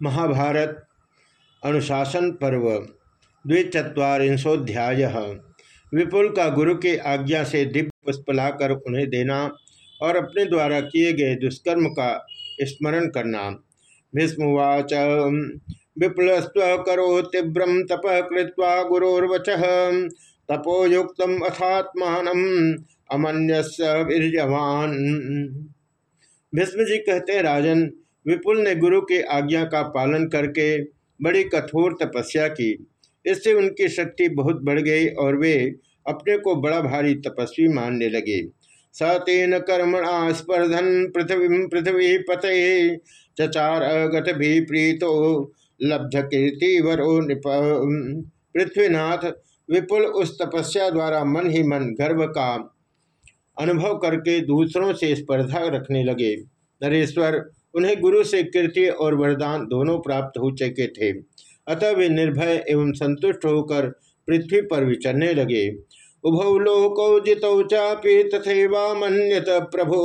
महाभारत, अनुशासन पर्व, द्विचत्वारिंशोध्याय। विपुल का गुरु के आज्ञा से दिव्य पुष्प लाकर उन्हें देना और अपने द्वारा किए गए दुष्कर्म का स्मरण करना। भीष्मवाच विपुलस्व करो तीव्रम तप कृत्वा गुरोर्वच। तपोयुक्त अथात्मान अमन्यस्य वीरवान भीष्म जी कहते, राजन विपुल ने गुरु की आज्ञा का पालन करके बड़ी कठोर तपस्या की। इससे उनकी शक्ति बहुत बढ़ गई और वे अपने को बड़ा भारी तपस्वी मानने लगे। सतेन कर्मणा स्पर्धन पृथ्वी पृथ्वी पते चचार अगत भी प्रीतो लब्ध कीर्ति वरो पृथ्वीनाथ। विपुल उस तपस्या द्वारा मन ही मन गर्व का अनुभव करके दूसरों से स्पर्धा रखने लगे। नरेश्वर उन्हें गुरु से कीर्ति और वरदान दोनों प्राप्त हो चुके थे। अतः वे निर्भय एवं संतुष्ट होकर पृथ्वी पर विचरने लगे। उभौ लोकौ जितौ चापि तथैवा मन्यत प्रभु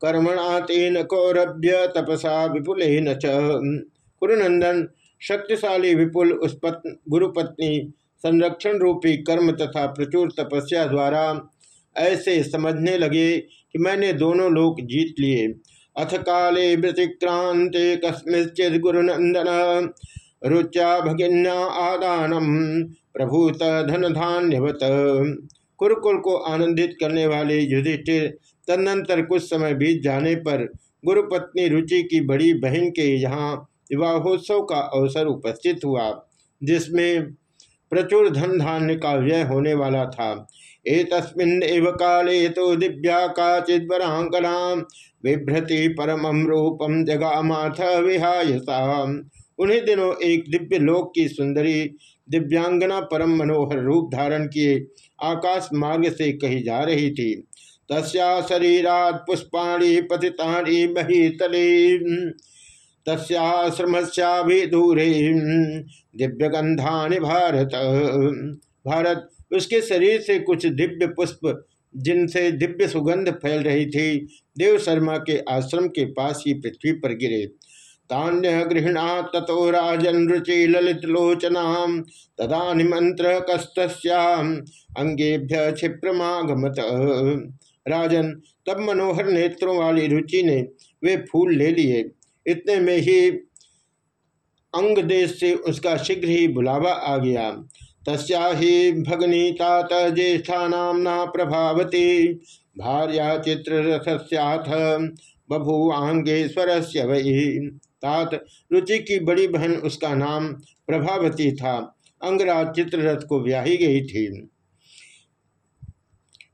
कर्मणा तेन कौरभ्य तपसा विपुल कुरुनंदन, शक्तिशाली विपुल उस पत्न गुरुपत्नी संरक्षण रूपी कर्म तथा प्रचुर तपस्या द्वारा ऐसे समझने लगे कि मैंने दोनों लोक जीत लिए। अथ काले व्यतिक्रांते कस्मिश्चिद गुरुनंदन रुचा भगिन्या आदानम प्रभूत धन धान्यवत कुरुकुल को आनंदित करने वाले युधिष्ठिर तदनंतर कुछ समय बीत जाने पर गुरुपत्नी रुचि की बड़ी बहन के यहाँ विवाहोत्सव का अवसर उपस्थित हुआ, जिसमें प्रचुर धन धान्य का व्यय होने वाला था। एतस्मिन् काले तो दिव्या काचिदरांगना बिभ्रति परम रूपम जगामाथ विहायसा। उन्हीं दिनों एक दिव्य लोक की सुंदरी, दिव्यांगना परम मनोहर रूप धारण किए, आकाश मार्ग से कही जा रही थी। तस्या शरीरात पुष्पाणी पतिताणी तले तस्याश्रमस्या भी दूरे दिव्यगंधा भारत। भारत उसके शरीर से कुछ दिव्य पुष्प, जिनसे दिव्य सुगंध फैल रही थी, देव शर्मा के आश्रम के पास ही पृथ्वी पर गिरे। तान्य गृहणा तथो राजन रुचि ललित लोचना तदा निमंत्र कस्तस्याम अंगेभ्य क्षिप्रमागमत। राजन, तब मनोहर नेत्रों वाली रुचि ने वे फूल ले लिए। इतने में ही अंग देश से उसका शीघ्र ही बुलावा आ गया। तस्या भगनी तात ज्येष्ठा नामना प्रभावती। भार्या चित्ररथस्याथ बभुआंगेश्वर से वही। तात रुचि की बड़ी बहन उसका नाम प्रभावती था। अंगराज चित्ररथ को ब्याही गई थी।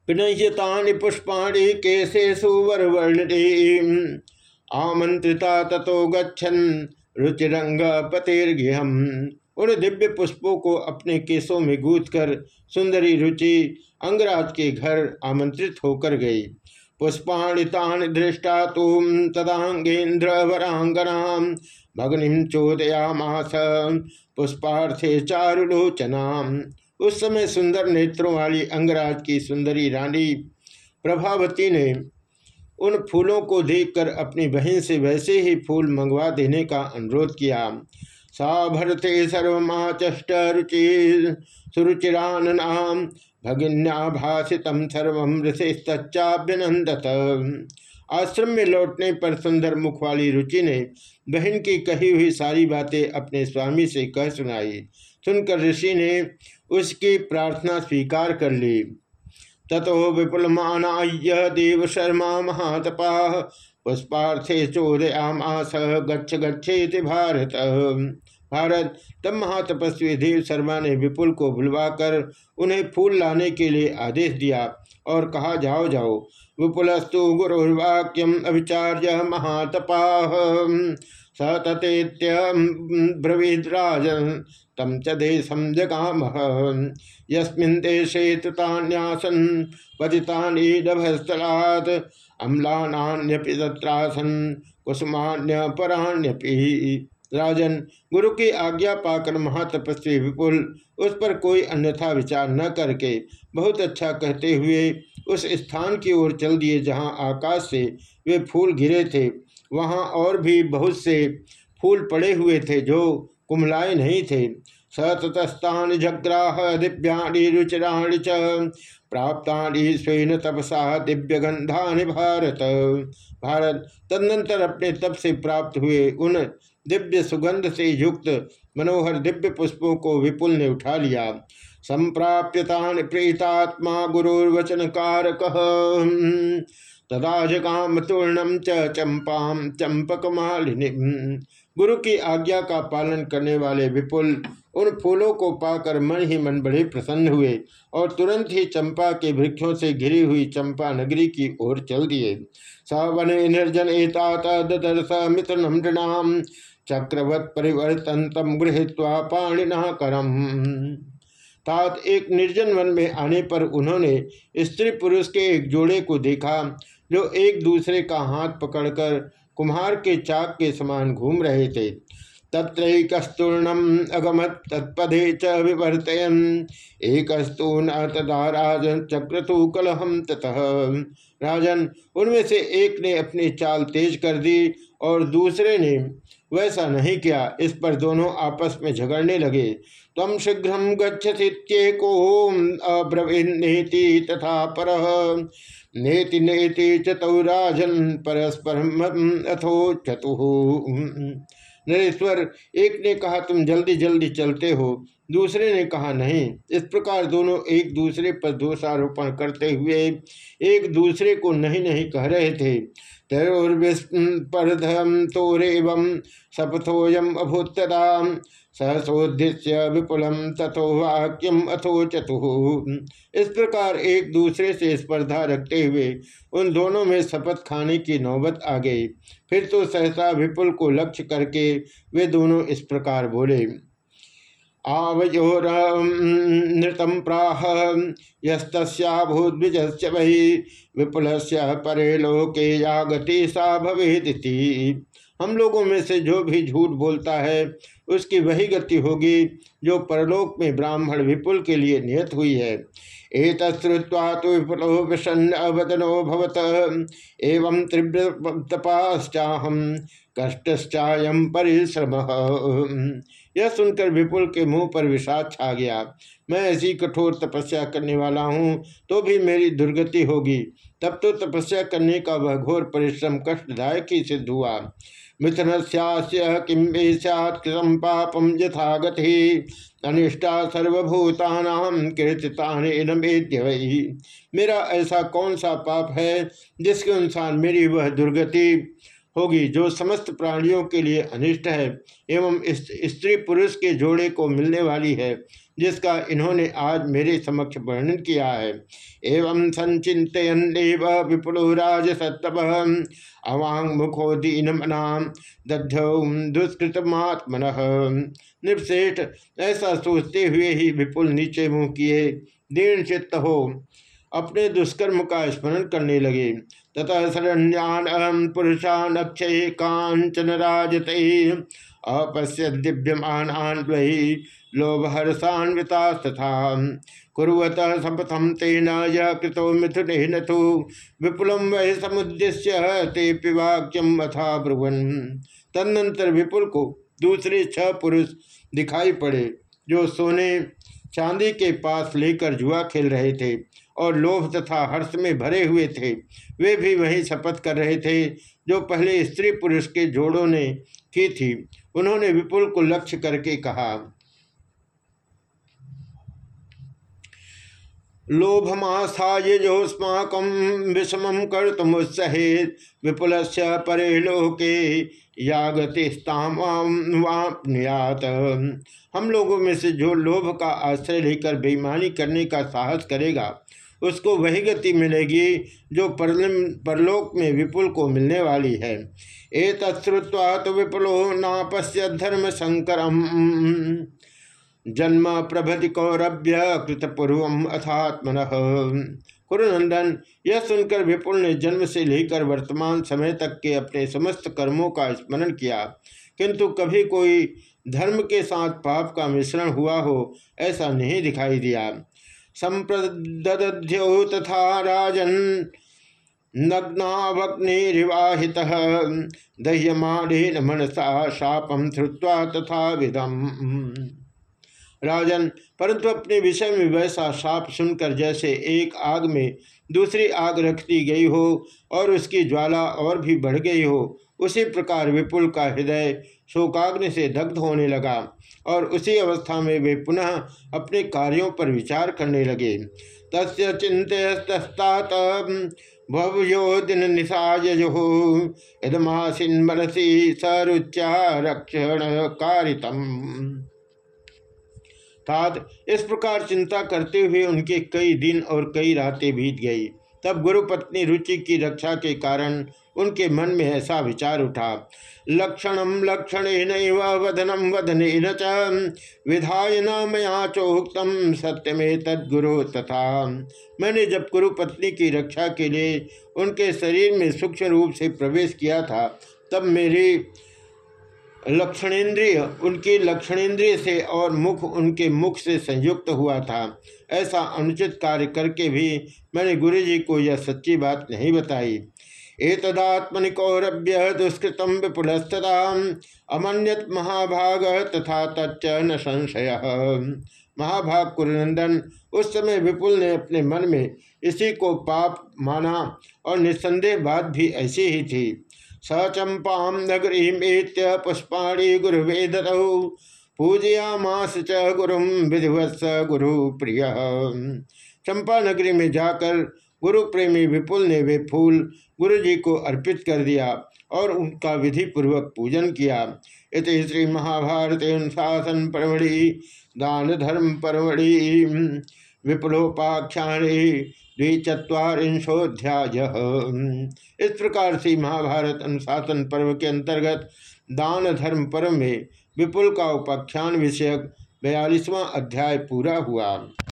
पिनयतानि पुष्पाणि केशे सुवर आमंत्रिता ततो गच्छन उन दिव्य पुष्पों को अपने केसों में गूथ कर सुंदरी रुचि अंगराज के घर आमंत्रित होकर गई। पुष्पाणितान दृष्टा तुम तदांगेन्द्र वरांगना भगनिम चोदयामास पुष्पार्थे चारुलोचना। उस समय सुंदर नेत्रों वाली अंगराज की सुंदरी रानी प्रभावती ने उन फूलों को देखकर अपनी बहन से वैसे ही फूल मंगवा देने का अनुरोध किया। सा भरते सर्वचष्ट रुचि, सुरुचिराननाम भगिन्याभाषित सर्व ऋषिश्चाभ्यनंदत आश्रम में लौटने पर सुंदर मुख वाली रुचि ने बहन की कही हुई सारी बातें अपने स्वामी से कह सुनाई। सुनकर ऋषि ने उसकी प्रार्थना स्वीकार कर ली। ततो देव शर्मा महातपा पुष्पार्थे चोदयामास गच्छ गच्छेति भारत। भारत, तब महातपस्वी देव शर्मा ने विपुल को बुलवाकर उन्हें फूल लाने के लिए आदेश दिया और कहा, जाओ जाओ। विपुलस्तु गुरुर्वाक्यम अभिचार्य महातपा। सततेत्यब्रवीद्राज तम च देशम जगाम यस्मिन् देशे तुतान्यासन पतितानि नभस्थलात् अम्लान्यपि तत्रासन कुसुमान्य पराण्यपि राजन, गुरु की आज्ञा पाकर महातपस्वी विपुल, उस पर कोई अन्यथा विचार न करके बहुत अच्छा कहते हुए उस स्थान की ओर चल दिए जहाँ आकाश से वे फूल गिरे थे। वहाँ और भी बहुत से फूल पड़े हुए थे जो कुमलाए नहीं थे। सततस्तान जग्राह दिव्याणी रुचिराणी च प्राप्तानि स्वेन तपसा दिव्य गंधा भारत। भारत तदनंतर अपने तप से प्राप्त हुए उन दिव्य सुगंध से युक्त मनोहर दिव्य पुष्पों को विपुल ने उठा लिया। संप्राप्यता प्रीतात्मा गुरुर्वचन कारक तदा जगाम तूर्णम च चंपाम चंपक गुरु की आज्ञा का पालन करने वाले विपुल, उन फूलों को पाकर मन ही मन बड़े प्रसन्न हुए और तुरंत ही चंपा के वृक्षों से घिरी हुई चंपा नगरी की ओर चल दिए। सवन निर्जन एतात मित्रनम चक्रवत परिवर्तन तम गृहत्वा पाणिना करम तात एक निर्जन वन में आने पर उन्होंने स्त्री पुरुष के एक जोड़े को देखा। जो एक दूसरे का हाथ पकड़कर कुम्हार के चाक के समान घूम रहे थे। तत्रैकस्तूर्णम अगमत तत्पदे च विवर्तयन। एकस्तून तदा राजन चक्रतु कलहम ततः। राजन, उनमें से एक ने अपनी चाल तेज कर दी और दूसरे ने वैसा नहीं किया। इस पर दोनों आपस में झगड़ने लगे। तम शीघ्र गच्छतीको अब्रवीति तथा पर। नेति नेति चतुराजन परस्पर अथो चतु। नरेश्वर, एक ने कहा, तुम जल्दी जल्दी चलते हो। दूसरे ने कहा, नहीं। इस प्रकार दोनों एक दूसरे पर दोषारोपण करते हुए एक दूसरे को नहीं नहीं कह रहे थे। तयोर्विस्पर्धम तोरेवम सपथोयम अभूतदा सहसोद्देश्य विपुलम तथो वाक्यम अथो चतु। इस प्रकार एक दूसरे से स्पर्धा रखते हुए उन दोनों में शपथ खाने की नौबत आ गई। फिर तो सहसा विपुल को लक्ष्य करके वे दोनों इस प्रकार बोले। आवयोरनृतम प्राह यस्तभूद्विज वही विपुल से परे लोके या गति सा भवेदी हम लोगों में से जो भी झूठ बोलता है, उसकी वही गति होगी, जो परलोक में ब्राह्मण विपुल के लिए नियत हुई है। एक श्रुवा तो विपुलो विषन्न अवदनो भवत, एवं तीव्र तपाश्चाहम कष्टायम परिश्रम। यह सुनकर विपुल के मुँह पर विषाद छा गया। मैं ऐसी कठोर तपस्या करने वाला हूँ तो भी मेरी दुर्गति होगी। तब तो तपस्या करने का वह घोर परिश्रम कष्टदायक ही सिद्ध हुआ। मिथुन किम पापम यथा अनिष्टा सर्वभूता कीर्तिता वही मेरा ऐसा कौन सा पाप है, जिसके अनुसार मेरी वह दुर्गति होगी, जो समस्त प्राणियों के लिए अनिष्ट है एवं स्त्री पुरुष के जोड़े को मिलने वाली है, जिसका इन्होंने आज मेरे समक्ष वर्णन किया है। एवं संचितयन विपुलो राज सत्तव अवांग मुखो दीन मना दुष्कृतमात्मन। निपसेठ ऐसा सोचते हुए ही विपुल नीचे मुँह किए दीन चित्त हो, अपने दुष्कर्म का स्मरण करने लगे। ततः शरण्यान अहम पुरुषान अक्षय कांचन राजत अपश्य दिव्यमान वही लोभहर्षान्विता तथा कुरत शपथम तेन यह कृतो मिथुन तो। विपुलम वह समुद्देश्य ते पिवाक्यम अथा ब्रुवन। तदनंतर विपुल को दूसरे छह पुरुष दिखाई पड़े, जो सोने चांदी के पास लेकर जुआ खेल रहे थे। और लोभ तथा हर्ष में भरे हुए थे। वे भी वही शपथ कर रहे थे, जो पहले स्त्री पुरुष के जोड़ों ने की थी। उन्होंने विपुल को लक्ष्य करके कहा लोभमास्थाय जोस्माक विषम कर तुमुत्सहेत विपुल से परे लोके या गतिस्तामयात हम लोगों में से जो लोभ का आश्रय लेकर बेईमानी करने का साहस करेगा उसको वही गति मिलेगी जो परलिम, परलोक में विपुल को मिलने वाली है। ए तत्वा तो विपुलो नापश्य धर्म संकरम जन्म प्रभति कौरभ्य कृतपूर्व अथात्मन। कुरुनंदन, यह सुनकर विपुल ने जन्म से लेकर वर्तमान समय तक के अपने समस्त कर्मों का स्मरण किया। किंतु कभी कोई धर्म के साथ पाप का मिश्रण हुआ हो, ऐसा नहीं दिखाई दिया। संप्रद्यो तथा राजन नग्नावग्निवाहित दह्यमाणेन मनसा शापम श्रुवा तथा विधम राजन, परंतु अपने विषय में वैसा साप सुनकर जैसे एक आग में दूसरी आग रख दी गई हो और उसकी ज्वाला और भी बढ़ गई हो, उसी प्रकार विपुल का हृदय शोकाग्नि से दग्ध होने लगा और उसी अवस्था में वे पुनः अपने कार्यों पर विचार करने लगे। तस्य चिंतस्तात भवयो दिन निशायो यदमासीन मनसी सरुच्चारक्षण कारितम तात इस प्रकार चिंता करते हुए उनके कई दिन और कई रातें बीत गई। तब गुरुपत्नी रुचि की रक्षा के कारण उनके मन में ऐसा विचार उठा लक्षणम लक्षण वदनम वदन विधाय न मया चोक्तम सत्य में तदगुरु तथा। मैंने जब गुरु पत्नी की रक्षा के लिए उनके शरीर में सूक्ष्म रूप से प्रवेश किया था, तब मेरी लक्षणेन्द्रिय उनकी लक्षणेन्द्रिय से और मुख उनके मुख से संयुक्त हुआ था। ऐसा अनुचित कार्य करके भी मैंने गुरु जी को यह सच्ची बात नहीं बताई। एतदात्मनि कौरभ्य दुष्कृतम विपुलस्तता अमन्यत महाभाग तथा तच्च न संशय। महाभाग कुरुनंदन उस समय विपुल ने अपने मन में इसी को पाप माना और निस्संदेह बात भी ऐसी ही थी। स चंपा नगरी नगरीमेत्य पुष्पाणी गुरुवे दतौ पूजयामास च गुरु विधिवत्स गुरु प्रिय चंपा नगरी में जाकर गुरु प्रेमी विपुल ने वे फूल गुरु जी को अर्पित कर दिया और उनका विधि पूर्वक पूजन किया। इत श्री महाभारत अनुशासन परमढ़ि दान धर्म परमढ़ि विपुलोपाख्याणी द्विचत्वारिंशोध्याय इस प्रकार से महाभारत अनुशासन पर्व के अंतर्गत दान धर्म पर्व में विपुल का उपाख्यान विषयक बयालीसवां अध्याय पूरा हुआ।